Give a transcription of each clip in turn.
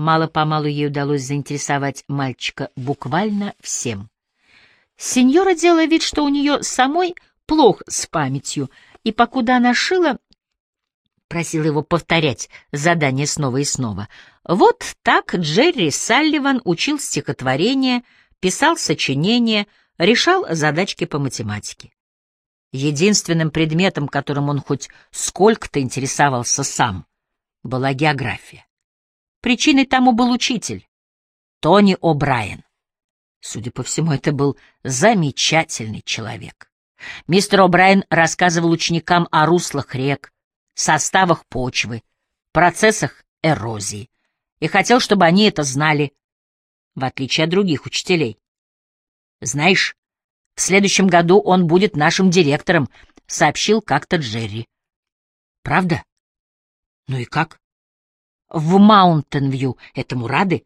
Мало-помалу ей удалось заинтересовать мальчика буквально всем. Сеньора делала вид, что у нее самой плохо с памятью, и покуда она шила, просила его повторять задание снова и снова. Вот так Джерри Салливан учил стихотворение, писал сочинения, решал задачки по математике. Единственным предметом, которым он хоть сколько-то интересовался сам, была география. Причиной тому был учитель, Тони О'Брайен. Судя по всему, это был замечательный человек. Мистер О'Брайен рассказывал ученикам о руслах рек, составах почвы, процессах эрозии, и хотел, чтобы они это знали, в отличие от других учителей. «Знаешь, в следующем году он будет нашим директором», — сообщил как-то Джерри. «Правда? Ну и как?» В Маунтенвью этому рады?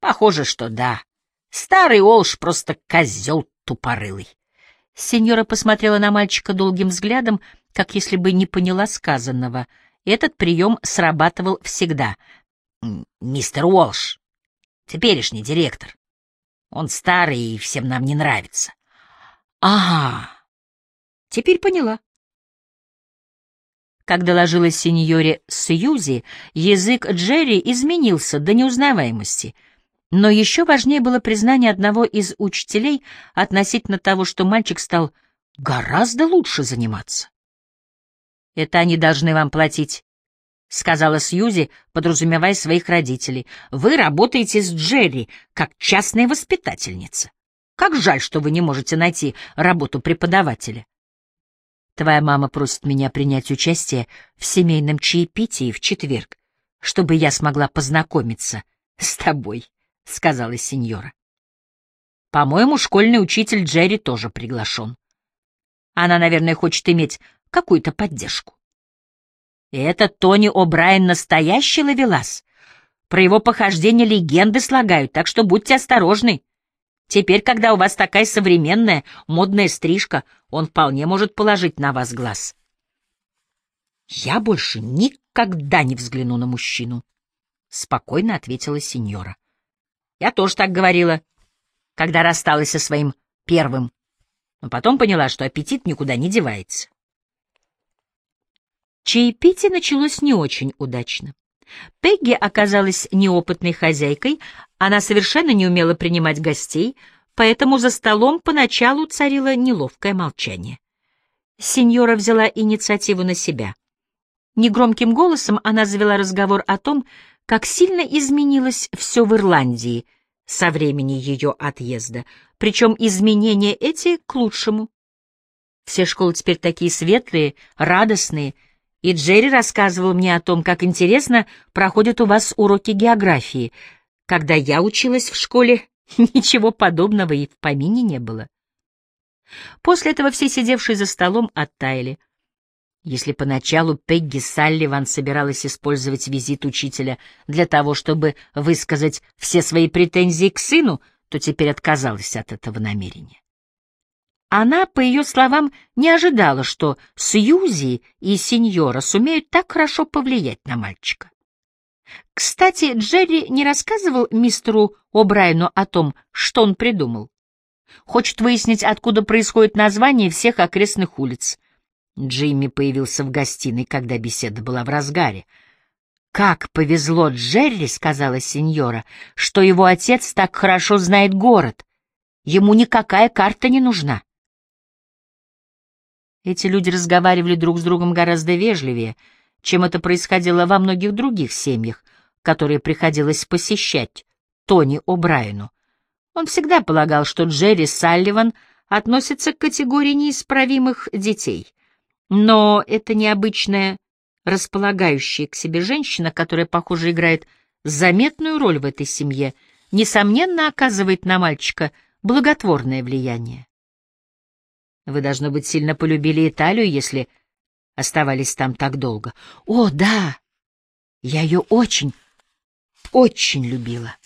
Похоже, что да. Старый Олш просто козел тупорылый. Сеньора посмотрела на мальчика долгим взглядом, как если бы не поняла сказанного. Этот прием срабатывал всегда. «Мистер Уолш, теперешний директор. Он старый и всем нам не нравится». «Ага, теперь поняла». Как доложилась сеньоре Сьюзи, язык Джерри изменился до неузнаваемости. Но еще важнее было признание одного из учителей относительно того, что мальчик стал гораздо лучше заниматься. «Это они должны вам платить», — сказала Сьюзи, подразумевая своих родителей. «Вы работаете с Джерри, как частная воспитательница. Как жаль, что вы не можете найти работу преподавателя». Твоя мама просит меня принять участие в семейном чаепитии в четверг, чтобы я смогла познакомиться с тобой, — сказала сеньора. По-моему, школьный учитель Джерри тоже приглашен. Она, наверное, хочет иметь какую-то поддержку. И это Тони О'Брайен настоящий ловелас. Про его похождения легенды слагают, так что будьте осторожны. Теперь, когда у вас такая современная, модная стрижка, он вполне может положить на вас глаз. «Я больше никогда не взгляну на мужчину», — спокойно ответила сеньора. «Я тоже так говорила, когда рассталась со своим первым, но потом поняла, что аппетит никуда не девается». Чаепитие началось не очень удачно. Пегги оказалась неопытной хозяйкой, она совершенно не умела принимать гостей, поэтому за столом поначалу царило неловкое молчание. Сеньора взяла инициативу на себя. Негромким голосом она завела разговор о том, как сильно изменилось все в Ирландии со времени ее отъезда, причем изменения эти к лучшему. Все школы теперь такие светлые, радостные — и Джерри рассказывал мне о том, как интересно проходят у вас уроки географии. Когда я училась в школе, ничего подобного и в помине не было. После этого все сидевшие за столом оттаяли. Если поначалу Пегги Салливан собиралась использовать визит учителя для того, чтобы высказать все свои претензии к сыну, то теперь отказалась от этого намерения. Она, по ее словам, не ожидала, что Сьюзи и сеньора сумеют так хорошо повлиять на мальчика. Кстати, Джерри не рассказывал мистеру О'Брайену о том, что он придумал. Хочет выяснить, откуда происходит название всех окрестных улиц. Джимми появился в гостиной, когда беседа была в разгаре. «Как повезло Джерри, — сказала сеньора, — что его отец так хорошо знает город. Ему никакая карта не нужна. Эти люди разговаривали друг с другом гораздо вежливее, чем это происходило во многих других семьях, которые приходилось посещать Тони О'Брайену. Он всегда полагал, что Джерри Салливан относится к категории неисправимых детей. Но это необычная, располагающая к себе женщина, которая, похоже, играет заметную роль в этой семье, несомненно оказывает на мальчика благотворное влияние. Вы, должно быть, сильно полюбили Италию, если оставались там так долго. О, да! Я ее очень, очень любила.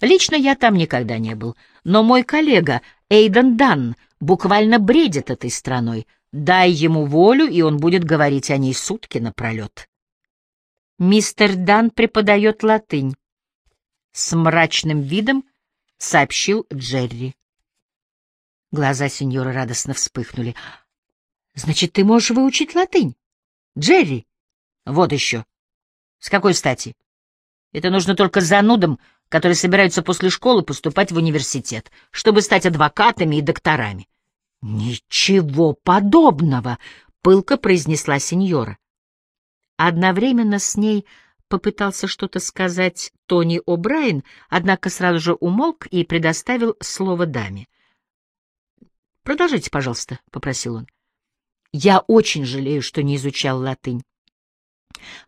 Лично я там никогда не был, но мой коллега Эйден Дан буквально бредит этой страной. Дай ему волю, и он будет говорить о ней сутки напролет. Мистер Дан преподает латынь. С мрачным видом сообщил Джерри. Глаза сеньора радостно вспыхнули. Значит, ты можешь выучить латынь? Джерри? Вот еще. С какой стати? Это нужно только занудам, которые собираются после школы поступать в университет, чтобы стать адвокатами и докторами. Ничего подобного, пылко произнесла сеньора. Одновременно с ней попытался что-то сказать Тони О'Брайен, однако сразу же умолк и предоставил слово даме. «Продолжите, пожалуйста», — попросил он. «Я очень жалею, что не изучал латынь,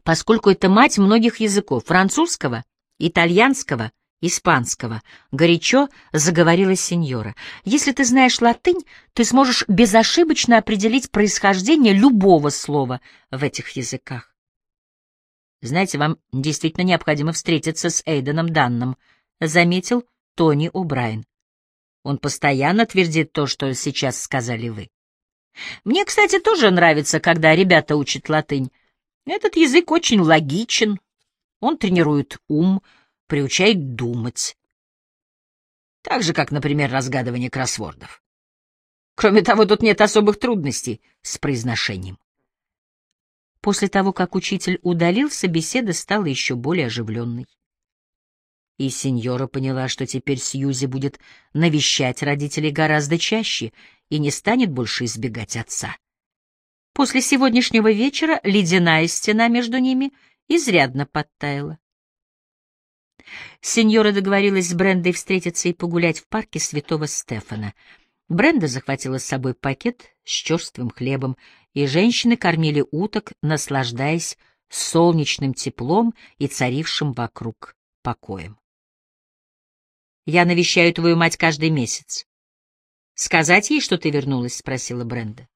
поскольку это мать многих языков — французского, итальянского, испанского», — горячо заговорила сеньора. «Если ты знаешь латынь, ты сможешь безошибочно определить происхождение любого слова в этих языках. Знаете, вам действительно необходимо встретиться с Эйденом Данном, заметил Тони О'Брайен. Он постоянно твердит то, что сейчас сказали вы. Мне, кстати, тоже нравится, когда ребята учат латынь. Этот язык очень логичен, он тренирует ум, приучает думать. Так же, как, например, разгадывание кроссвордов. Кроме того, тут нет особых трудностей с произношением. После того, как учитель удалился, беседа стала еще более оживленной. И сеньора поняла, что теперь Сьюзи будет навещать родителей гораздо чаще и не станет больше избегать отца. После сегодняшнего вечера ледяная стена между ними изрядно подтаяла. Сеньора договорилась с Брендой встретиться и погулять в парке святого Стефана — Бренда захватила с собой пакет с черствым хлебом, и женщины кормили уток, наслаждаясь солнечным теплом и царившим вокруг покоем. «Я навещаю твою мать каждый месяц. Сказать ей, что ты вернулась?» — спросила Бренда.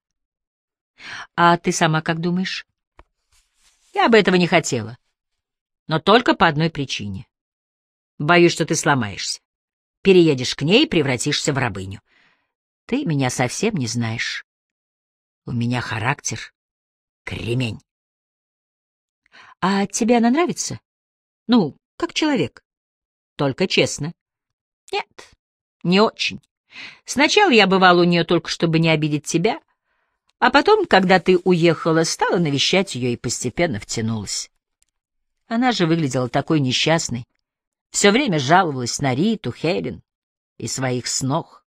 «А ты сама как думаешь?» «Я бы этого не хотела. Но только по одной причине. Боюсь, что ты сломаешься. Переедешь к ней и превратишься в рабыню. Ты меня совсем не знаешь. У меня характер кремень. А тебе она нравится? Ну, как человек. Только честно. Нет, не очень. Сначала я бывал у нее только, чтобы не обидеть тебя, а потом, когда ты уехала, стала навещать ее и постепенно втянулась. Она же выглядела такой несчастной, все время жаловалась на Риту, Хелен и своих снох.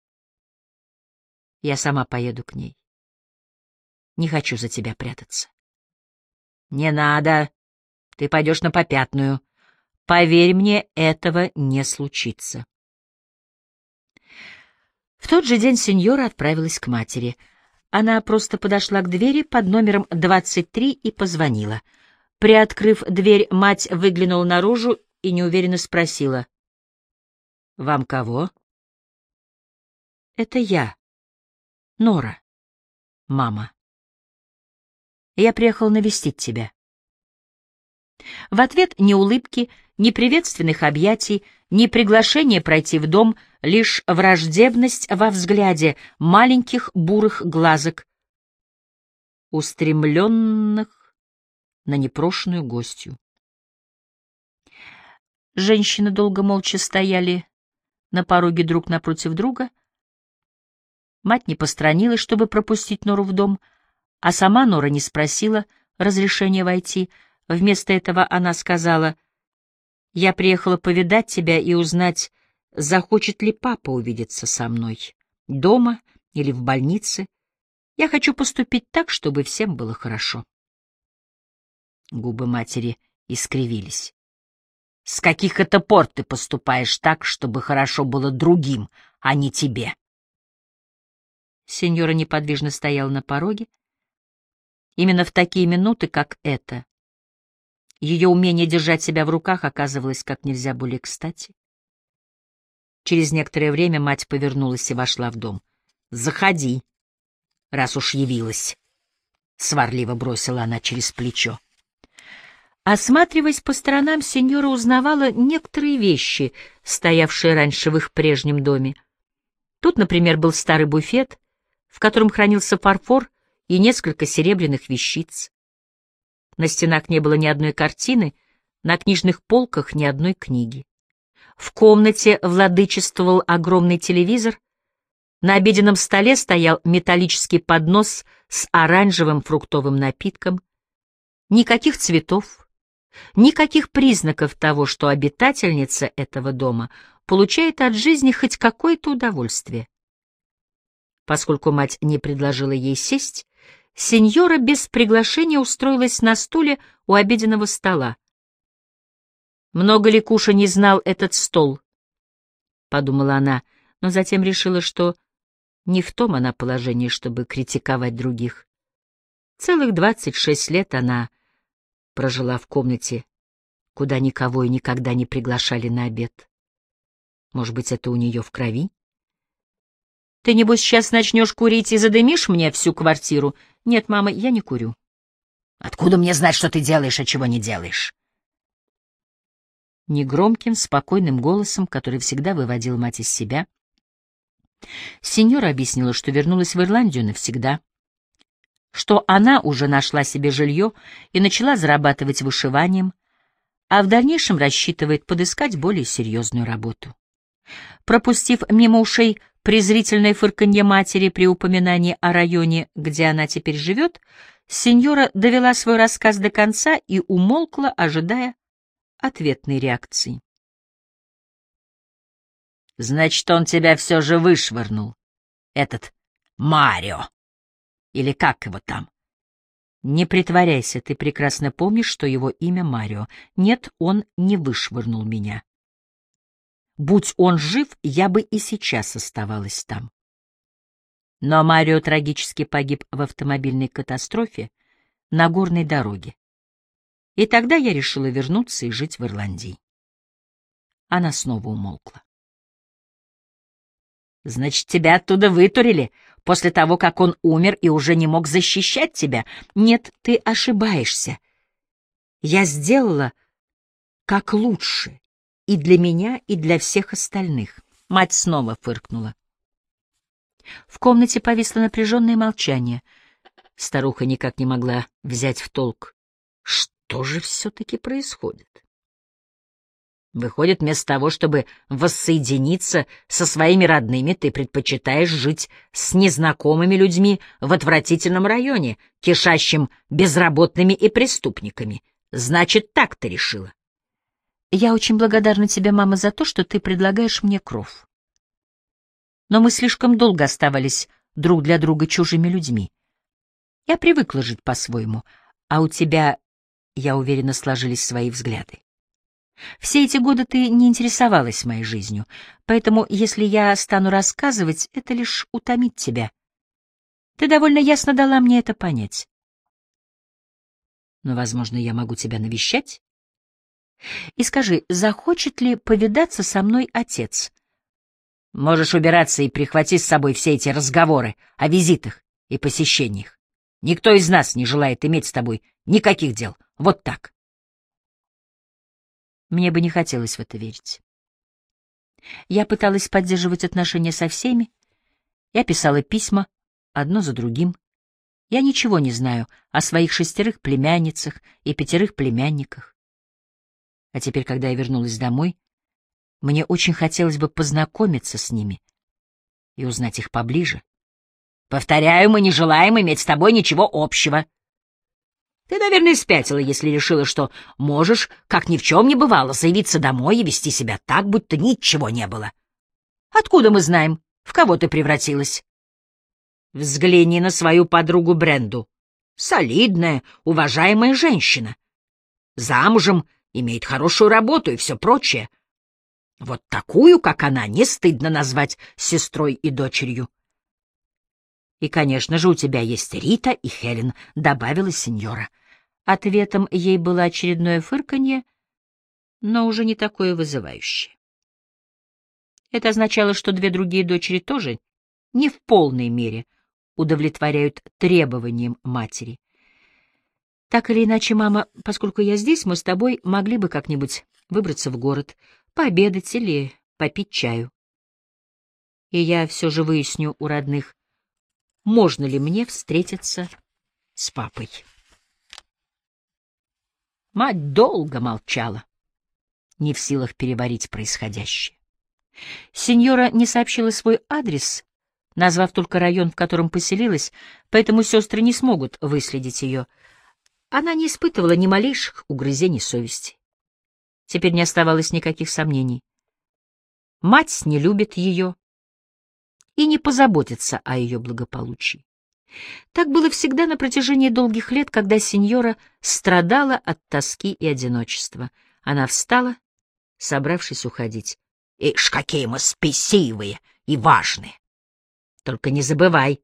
Я сама поеду к ней. Не хочу за тебя прятаться. Не надо. Ты пойдешь на попятную. Поверь мне, этого не случится. В тот же день сеньора отправилась к матери. Она просто подошла к двери под номером 23 и позвонила. Приоткрыв дверь, мать выглянула наружу и неуверенно спросила. «Вам кого?» «Это я», Нора. Мама. Я приехал навестить тебя. В ответ ни улыбки, ни приветственных объятий, ни приглашения пройти в дом, лишь враждебность во взгляде маленьких бурых глазок, устремленных на непрошенную гостью. Женщины долго молча стояли на пороге друг напротив друга, Мать не постранилась, чтобы пропустить Нору в дом, а сама Нора не спросила разрешения войти. Вместо этого она сказала, «Я приехала повидать тебя и узнать, захочет ли папа увидеться со мной, дома или в больнице. Я хочу поступить так, чтобы всем было хорошо». Губы матери искривились. «С каких это пор ты поступаешь так, чтобы хорошо было другим, а не тебе?» Сеньора неподвижно стояла на пороге. Именно в такие минуты, как эта, ее умение держать себя в руках оказывалось как нельзя более кстати. Через некоторое время мать повернулась и вошла в дом. «Заходи, раз уж явилась», — сварливо бросила она через плечо. Осматриваясь по сторонам, сеньора узнавала некоторые вещи, стоявшие раньше в их прежнем доме. Тут, например, был старый буфет — в котором хранился фарфор и несколько серебряных вещиц. На стенах не было ни одной картины — На книжных полках ни одной книги. В комнате владычествовал огромный телевизор. На обеденном столе стоял металлический поднос с оранжевым фруктовым напитком. Никаких цветов, никаких признаков того, что обитательница этого дома получает от жизни хоть какое-то удовольствие. Поскольку мать не предложила ей сесть, сеньора без приглашения устроилась на стуле у обеденного стола. «Много ли Куша не знал этот стол?» — подумала она, но затем решила, что не в том она положении, чтобы критиковать других. Целых двадцать шесть лет она прожила в комнате, куда никого и никогда не приглашали на обед. Может быть, это у нее в крови? Ты, небось, сейчас начнешь курить и задымишь мне всю квартиру? Нет, мама, я не курю. Откуда мне знать, что ты делаешь, а чего не делаешь? Негромким, спокойным голосом, который всегда выводил мать из себя, сеньора объяснила, что вернулась в Ирландию навсегда, что она уже нашла себе жилье и начала зарабатывать вышиванием, а в дальнейшем рассчитывает подыскать более серьезную работу. Пропустив мимо ушей презрительное фырканье матери при упоминании о районе, где она теперь живет, сеньора довела свой рассказ до конца и умолкла, ожидая ответной реакции. «Значит, он тебя все же вышвырнул, этот Марио, или как его там?» «Не притворяйся, ты прекрасно помнишь, что его имя Марио. Нет, он не вышвырнул меня. Будь он жив, я бы и сейчас оставалась там. Но Марио трагически погиб в автомобильной катастрофе на горной дороге. И тогда я решила вернуться и жить в Ирландии. Она снова умолкла. Значит, тебя оттуда вытурили после того, как он умер и уже не мог защищать тебя? Нет, ты ошибаешься. Я сделала как лучше и для меня, и для всех остальных. Мать снова фыркнула. В комнате повисло напряженное молчание. Старуха никак не могла взять в толк. Что же все-таки происходит? Выходит, вместо того, чтобы воссоединиться со своими родными, ты предпочитаешь жить с незнакомыми людьми в отвратительном районе, кишащим безработными и преступниками. Значит, так ты решила. Я очень благодарна тебе, мама, за то, что ты предлагаешь мне кров. Но мы слишком долго оставались друг для друга чужими людьми. Я привыкла жить по-своему, а у тебя, я уверена, сложились свои взгляды. Все эти годы ты не интересовалась моей жизнью, поэтому, если я стану рассказывать, это лишь утомит тебя. Ты довольно ясно дала мне это понять. Но, возможно, я могу тебя навещать? И скажи, захочет ли повидаться со мной отец? Можешь убираться и прихвати с собой все эти разговоры о визитах и посещениях. Никто из нас не желает иметь с тобой никаких дел. Вот так. Мне бы не хотелось в это верить. Я пыталась поддерживать отношения со всеми. Я писала письма, одно за другим. Я ничего не знаю о своих шестерых племянницах и пятерых племянниках. А теперь, когда я вернулась домой, мне очень хотелось бы познакомиться с ними и узнать их поближе. Повторяю, мы не желаем иметь с тобой ничего общего. Ты, наверное, спятила, если решила, что можешь, как ни в чем не бывало, заявиться домой и вести себя так, будто ничего не было. Откуда мы знаем, в кого ты превратилась? Взгляни на свою подругу Бренду. Солидная, уважаемая женщина. Замужем имеет хорошую работу и все прочее. Вот такую, как она, не стыдно назвать сестрой и дочерью. И, конечно же, у тебя есть Рита и Хелен, — добавила сеньора. Ответом ей было очередное фырканье, но уже не такое вызывающее. Это означало, что две другие дочери тоже не в полной мере удовлетворяют требованиям матери. Так или иначе, мама, поскольку я здесь, мы с тобой могли бы как-нибудь выбраться в город, пообедать или попить чаю. И я все же выясню у родных, можно ли мне встретиться с папой. Мать долго молчала, не в силах переварить происходящее. Сеньора не сообщила свой адрес, назвав только район, в котором поселилась, поэтому сестры не смогут выследить ее. Она не испытывала ни малейших угрызений совести. Теперь не оставалось никаких сомнений. Мать не любит ее и не позаботится о ее благополучии. Так было всегда на протяжении долгих лет, когда сеньора страдала от тоски и одиночества. Она встала, собравшись уходить. Ишь, какие мы спесивые и важные. Только не забывай,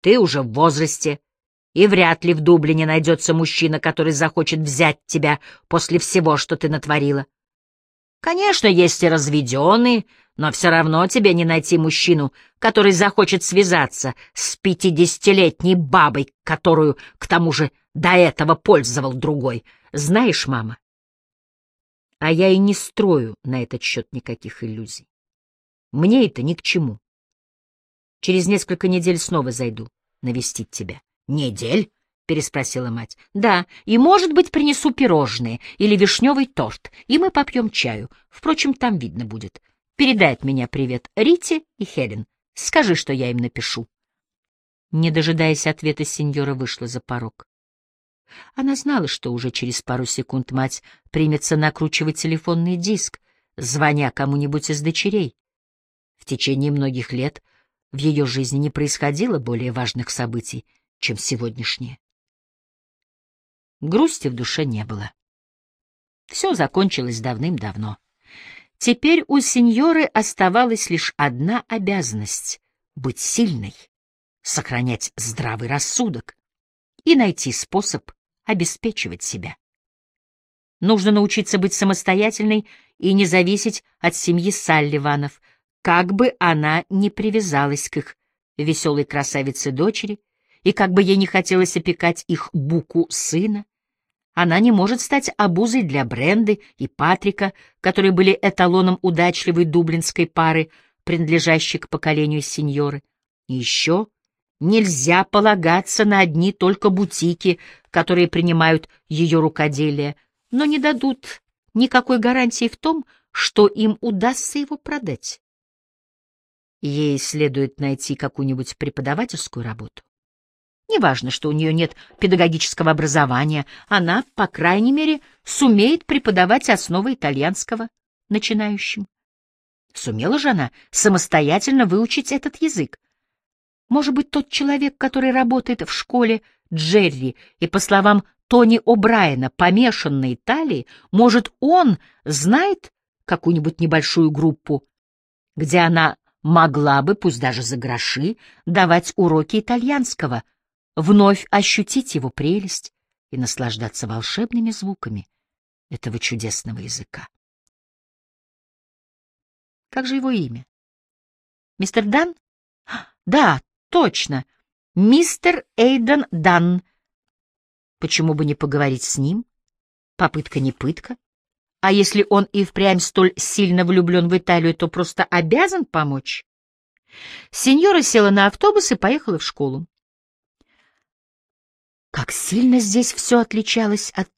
ты уже в возрасте, и вряд ли в Дублине найдется мужчина, который захочет взять тебя после всего, что ты натворила. Конечно, есть и разведенные, но все равно тебе не найти мужчину, который захочет связаться с пятидесятилетней бабой, которую, к тому же, до этого пользовал другой. Знаешь, мама, а я и не строю на этот счет никаких иллюзий. Мне это ни к чему. Через несколько недель снова зайду навестить тебя. Недель? переспросила мать. Да, и, может быть, принесу пирожные или вишневый торт, и мы попьем чаю. Впрочем, там видно будет. Передай от меня привет Рите и Хелен. Скажи, что я им напишу. Не дожидаясь ответа, сеньора вышла за порог. Она знала, что уже через пару секунд мать примется накручивать телефонный диск, звоня кому-нибудь из дочерей. В течение многих лет в ее жизни не происходило более важных событий, чем сегодняшнее. Грусти в душе не было. Все закончилось давным-давно. Теперь у сеньоры оставалась лишь одна обязанность — быть сильной, сохранять здравый рассудок и найти способ обеспечивать себя. Нужно научиться быть самостоятельной и не зависеть от семьи Салливанов, как бы она ни привязалась к их веселой красавице-дочери, и как бы ей не хотелось опекать их буку сына, она не может стать обузой для Бренды и Патрика, которые были эталоном удачливой дублинской пары, принадлежащей к поколению сеньоры. И еще Нельзя полагаться на одни только бутики, которые принимают ее рукоделие, но не дадут никакой гарантии в том, что им удастся его продать. Ей следует найти какую-нибудь преподавательскую работу. Неважно, что у нее нет педагогического образования, она, по крайней мере, сумеет преподавать основы итальянского начинающим. Сумела же она самостоятельно выучить этот язык. Может быть, тот человек, который работает в школе Джерри и, по словам Тони О'Брайена, помешан на Италии, может, он знает какую-нибудь небольшую группу, где она могла бы, пусть даже за гроши, давать уроки итальянского, вновь ощутить его прелесть и наслаждаться волшебными звуками этого чудесного языка. Как же его имя? Мистер Дан? Да, Точно. Мистер Эйден Дан. Почему бы не поговорить с ним? Попытка не пытка. А если он и впрямь столь сильно влюблен в Италию, то просто обязан помочь? Сеньора села на автобус и поехала в школу. Как сильно здесь все отличалось от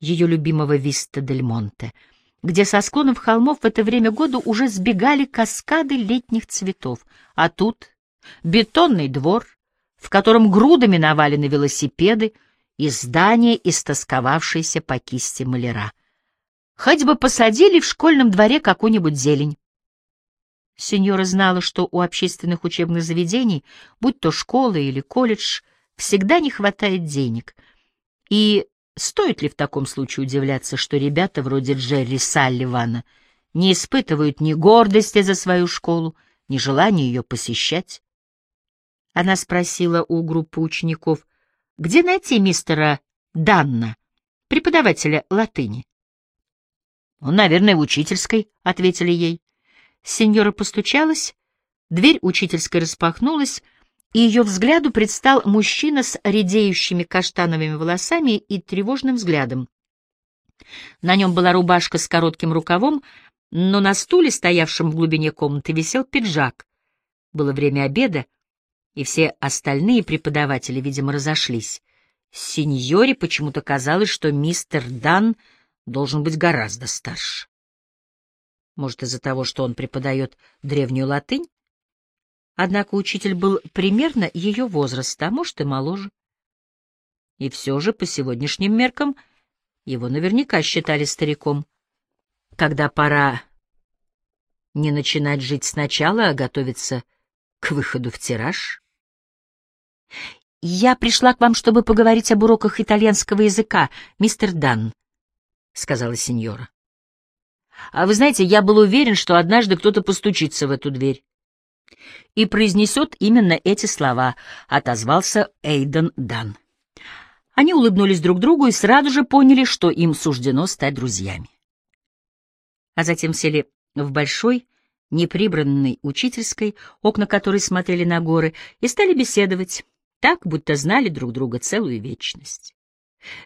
ее любимого Виста дель Монте, где со склонов холмов в это время года уже сбегали каскады летних цветов, а тут бетонный двор, в котором грудами навалены велосипеды и здание, истосковавшееся по кисти маляра. Хоть бы посадили в школьном дворе какую-нибудь зелень. Сеньора знала, что у общественных учебных заведений, будь то школа или колледж, всегда не хватает денег. И стоит ли в таком случае удивляться, что ребята вроде Джерри Салливана не испытывают ни гордости за свою школу, ни желания ее посещать? Она спросила у группы учеников, где найти мистера Данна, преподавателя латыни. «Он, наверное, в учительской», — ответили ей. Сеньора постучалась, дверь учительской распахнулась, и ее взгляду предстал мужчина с редеющими каштановыми волосами и тревожным взглядом. На нем была рубашка с коротким рукавом, но на стуле, стоявшем в глубине комнаты, висел пиджак. Было время обеда, и все остальные преподаватели, видимо, разошлись. Сеньоре почему-то казалось, что мистер Дан должен быть гораздо старше. Может, из-за того, что он преподает древнюю латынь? Однако учитель был примерно ее возраста, а может и моложе. И все же, по сегодняшним меркам, его наверняка считали стариком. Когда пора не начинать жить сначала, а готовиться к выходу в тираж? «Я пришла к вам, чтобы поговорить об уроках итальянского языка, мистер Дан», — сказала сеньора. «А вы знаете, я был уверен, что однажды кто-то постучится в эту дверь и произнесет именно эти слова», — отозвался Эйден Дан. Они улыбнулись друг другу и сразу же поняли, что им суждено стать друзьями. А затем сели в большой, неприбранной учительской, окна которой смотрели на горы, и стали беседовать, так, будто знали друг друга целую вечность.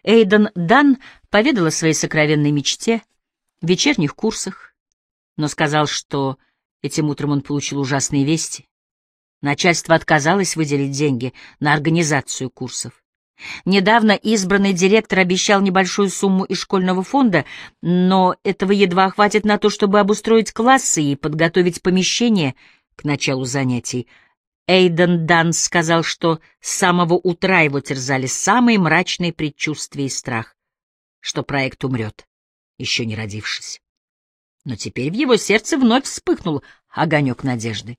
Эйден Дан поведал о своей сокровенной мечте, вечерних курсах, но сказал, что этим утром он получил ужасные вести. Начальство отказалось выделить деньги на организацию курсов. Недавно избранный директор обещал небольшую сумму из школьного фонда, но этого едва хватит на то, чтобы обустроить классы и подготовить помещение к началу занятий. Эйден Данс сказал, что с самого утра его терзали самые мрачные предчувствия и страх, что проект умрет, еще не родившись. Но теперь в его сердце вновь вспыхнул огонек надежды.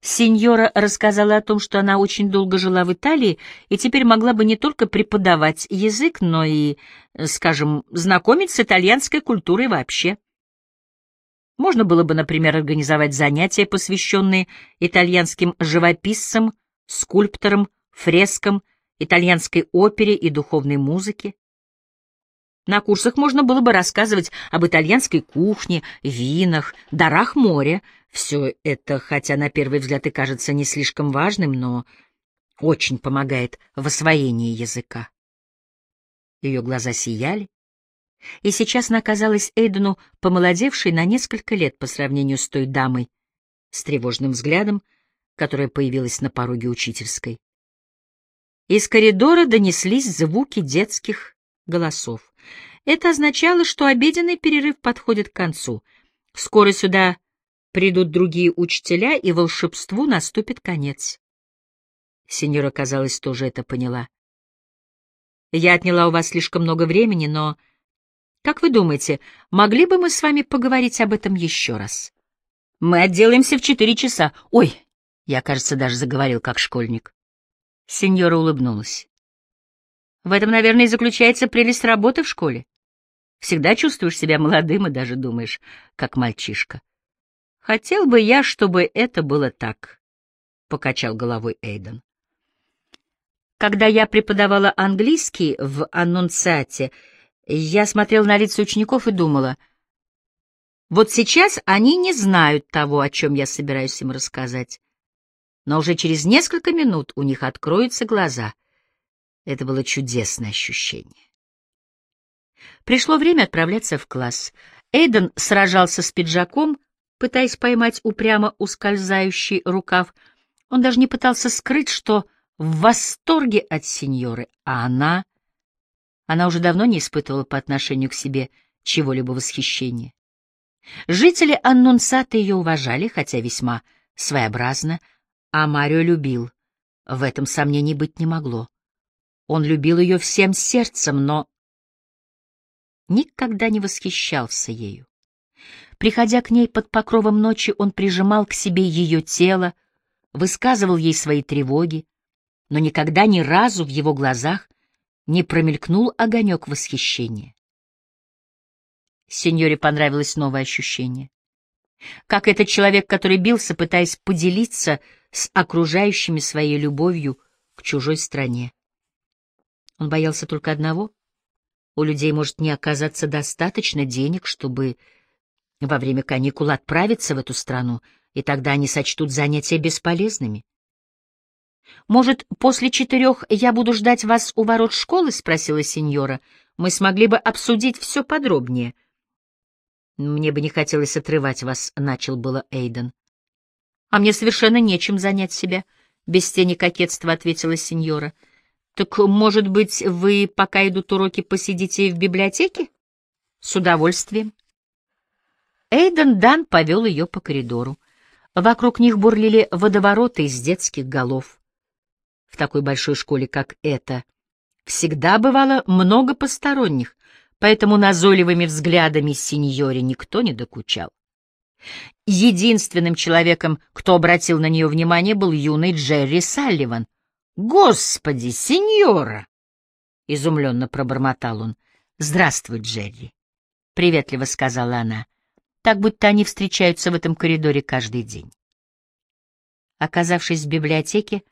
Сеньора рассказала о том, что она очень долго жила в Италии и теперь могла бы не только преподавать язык, но и, скажем, знакомить с итальянской культурой вообще. Можно было бы, например, организовать занятия, посвященные итальянским живописцам, скульпторам, фрескам, итальянской опере и духовной музыке. На курсах можно было бы рассказывать об итальянской кухне, винах, дарах моря. Все это, хотя на первый взгляд и кажется не слишком важным, но очень помогает в освоении языка. Ее глаза сияли, и сейчас она казалась Эйдену помолодевшей на несколько лет по сравнению с той дамой с тревожным взглядом, которая появилась на пороге учительской. Из коридора донеслись звуки детских голосов. Это означало, что обеденный перерыв подходит к концу. Скоро сюда придут другие учителя, и волшебству наступит конец. Сеньора, казалось, тоже это поняла. Я отняла у вас слишком много времени, но... Как вы думаете, могли бы мы с вами поговорить об этом еще раз? Мы отделаемся в четыре часа. Ой, я, кажется, даже заговорил как школьник. Сеньора улыбнулась. В этом, наверное, и заключается прелесть работы в школе. Всегда чувствуешь себя молодым и даже думаешь, как мальчишка. Хотел бы я, чтобы это было так, — покачал головой Эйден. Когда я преподавала английский в аннунциате, я смотрел на лица учеников и думала, вот сейчас они не знают того, о чем я собираюсь им рассказать. Но уже через несколько минут у них откроются глаза. Это было чудесное ощущение. Пришло время отправляться в класс. Эйден сражался с пиджаком, пытаясь поймать упрямо ускользающий рукав. Он даже не пытался скрыть, что в восторге от сеньоры, а она... Она уже давно не испытывала по отношению к себе чего-либо восхищения. Жители Аннунсата ее уважали, хотя весьма своеобразно, а Марио любил. В этом сомнений быть не могло. Он любил ее всем сердцем, но никогда не восхищался ею. Приходя к ней под покровом ночи, он прижимал к себе ее тело, высказывал ей свои тревоги, но никогда ни разу в его глазах не промелькнул огонек восхищения. Сеньоре понравилось новое ощущение. Как этот человек, который бился, пытаясь поделиться с окружающими своей любовью к чужой стране. Он боялся только одного — у людей может не оказаться достаточно денег, чтобы во время каникул отправиться в эту страну, и тогда они сочтут занятия бесполезными. «Может, после четырех я буду ждать вас у ворот школы?» — спросила сеньора. «Мы смогли бы обсудить все подробнее». «Мне бы не хотелось отрывать вас», — начал было Эйден. «А мне совершенно нечем занять себя», — без тени кокетства ответила сеньора. Так, может быть, вы, пока идут уроки, посидите в библиотеке? С удовольствием. Эйден Дан повел ее по коридору. Вокруг них бурлили водовороты из детских голов. В такой большой школе, как эта, всегда бывало много посторонних, поэтому назойливыми взглядами сеньоре никто не докучал. Единственным человеком, кто обратил на нее внимание, был юный Джерри Салливан. «Господи, сеньора!» — изумленно пробормотал он. «Здравствуй, Джерри», — приветливо сказала она, так будто они встречаются в этом коридоре каждый день. Оказавшись в библиотеке,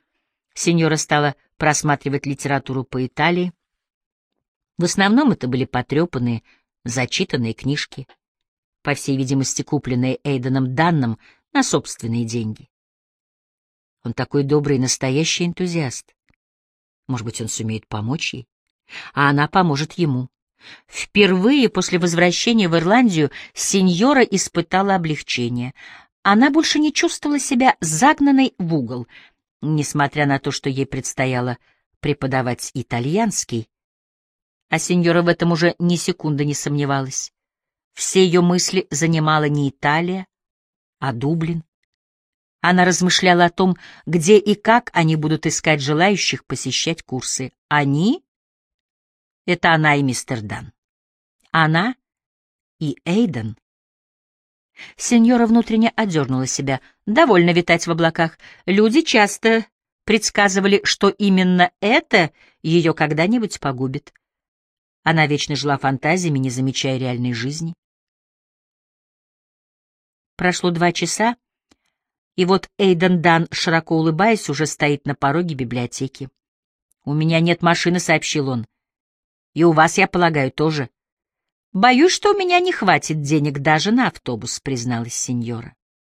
сеньора стала просматривать литературу по Италии. В основном это были потрепанные, зачитанные книжки — по всей видимости, купленные Эйденом Данном на собственные деньги. Он такой добрый настоящий энтузиаст. Может быть, он сумеет помочь ей, а она поможет ему. Впервые после возвращения в Ирландию сеньора испытала облегчение. Она больше не чувствовала себя загнанной в угол, несмотря на то, что ей предстояло преподавать итальянский. А сеньора в этом уже ни секунды не сомневалась. Все ее мысли занимала не Италия, а Дублин. Она размышляла о том, где и как они будут искать желающих посещать курсы. Они — это она и мистер Дан. Она и Эйден. Сеньора внутренне одернула себя. Довольно витать в облаках. Люди часто предсказывали, что именно это ее когда-нибудь погубит. Она вечно жила фантазиями, не замечая реальной жизни. Прошло два часа, и вот Эйден Дан, широко улыбаясь, уже стоит на пороге библиотеки. «У меня нет машины», — сообщил он. «И у вас, я полагаю, тоже». «Боюсь, что у меня не хватит денег даже на автобус», — призналась сеньора.